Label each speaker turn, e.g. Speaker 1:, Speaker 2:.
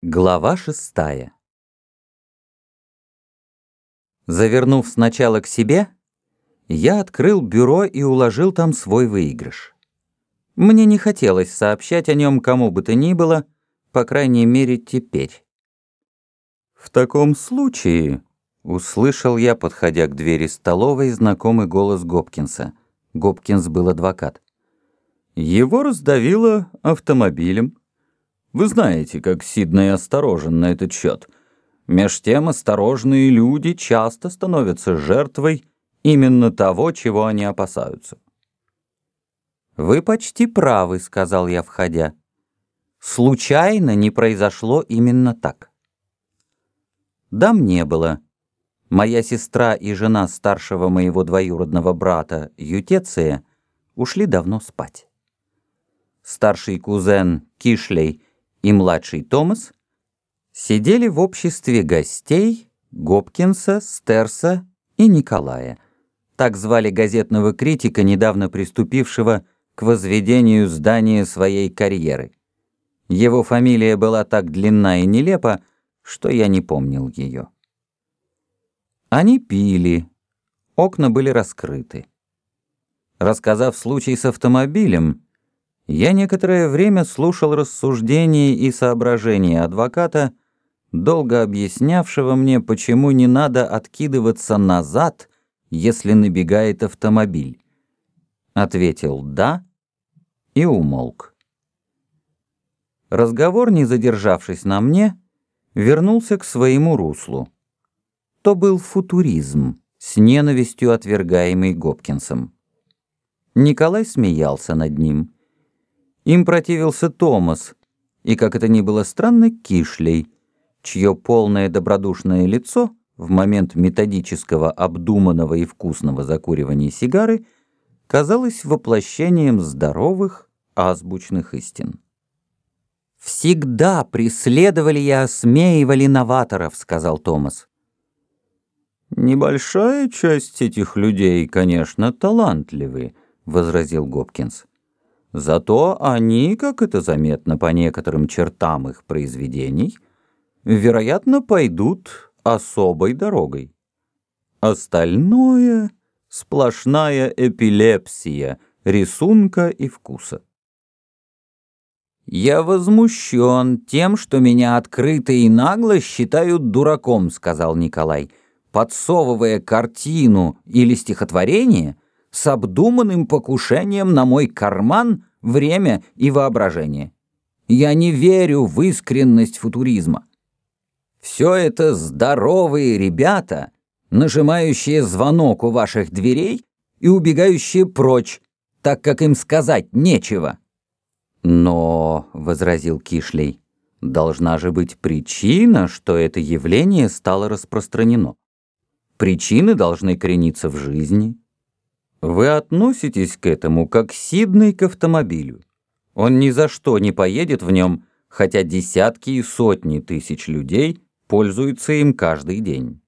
Speaker 1: Глава шестая Завернув сначала к себе, я открыл бюро и уложил там свой выигрыш. Мне не хотелось сообщать о нем кому бы то ни было, по крайней мере, теперь. «В таком случае», — услышал я, подходя к двери столовой, знакомый голос Гопкинса. Гопкинс был адвокат. «Его раздавило автомобилем». Вы знаете, как Сиднey осторожен на этот счет. Меж тем осторожные люди часто становятся жертвой именно того, чего они опасаются. «Вы почти правы», — сказал я, входя. «Случайно не произошло именно так». Дам не было. Моя сестра и жена старшего моего двоюродного брата, Ютеция, ушли давно спать. Старший кузен Кишлей — и младший Томас сидели в обществе гостей Гопкинса, Стерса и Николая. Так звали газетного критика, недавно приступившего к возведению здания своей карьеры. Его фамилия была так длинна и нелепа, что я не помнил ее. Они пили, окна были раскрыты. Рассказав случай с автомобилем, я некоторое время слушал рассуждения и соображения адвоката, долго объяснявшего мне, почему не надо откидываться назад, если набегает автомобиль. Ответил «да» и умолк. Разговор, не задержавшись на мне, вернулся к своему руслу. То был футуризм, с ненавистью отвергаемый Гопкинсом. Николай смеялся над ним. Им противился Томас, и, как это ни было странно, Кишлей, чье полное добродушное лицо в момент методического, обдуманного и вкусного закуривания сигары казалось воплощением здоровых азбучных истин. «Всегда преследовали и осмеивали новаторов», — сказал Томас. «Небольшая часть этих людей, конечно, талантливы», — возразил Гопкинс. Зато они, как это заметно по некоторым чертам их произведений, вероятно, пойдут особой дорогой. Остальное — сплошная эпилепсия рисунка и вкуса. «Я возмущен тем, что меня открыто и нагло считают дураком», — сказал Николай, подсовывая картину или стихотворение — с обдуманным покушением на мой карман, время и воображение. Я не верю в искренность футуризма. Все это здоровые ребята, нажимающие звонок у ваших дверей и убегающие прочь, так как им сказать нечего. «Но», — возразил Кишлей, — «должна же быть причина, что это явление стало распространено. Причины должны корениться в жизни, вы относитесь к этому как Сиднey к автомобилю. Он ни за что не поедет в нем, хотя десятки и сотни тысяч людей пользуются им каждый день.